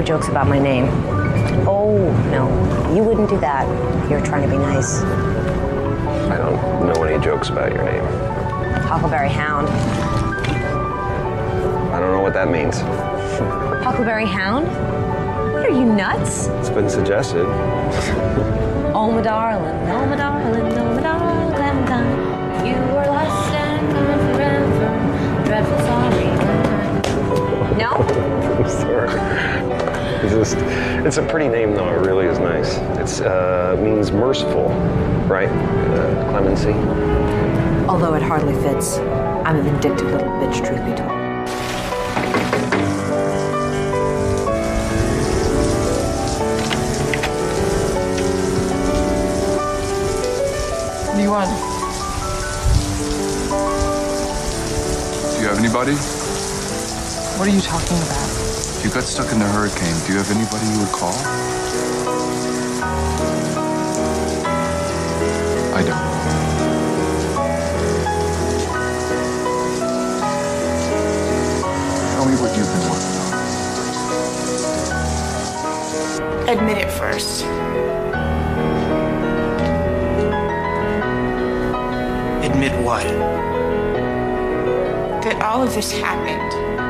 no jokes about my name. Oh, no. You wouldn't do that you're trying to be nice. I don't know any jokes about your name. Huckleberry Hound. I don't know what that means. Huckleberry Hound? What are you nuts? It's been suggested. Oh, my darling, oh, my darling, oh, my darling, Clementine. You were lost and gone forever. Dreadful sorry. No? I'm sorry. It's just, it's a pretty name though. It really is nice. It uh, means merciful, right? Uh, clemency. Although it hardly fits. I'm a vindictive little bitch, truth be told. What do you want? Do you have anybody? What are you talking about? If you got stuck in the hurricane, do you have anybody you would call? I don't. Tell me what you've been working on. Admit it first. Admit what? That all of this happened.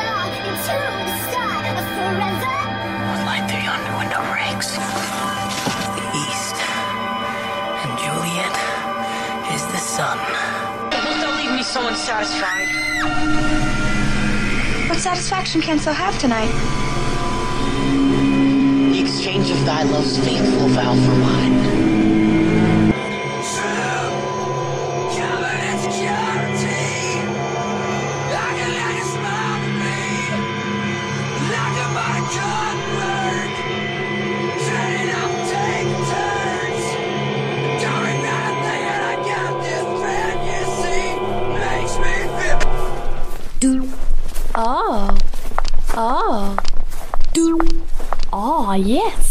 Me so unsatisfied. What satisfaction canst thou have tonight? The exchange of thy love's faithful vow for mine. Oh. Oh. Do. Oh, yes.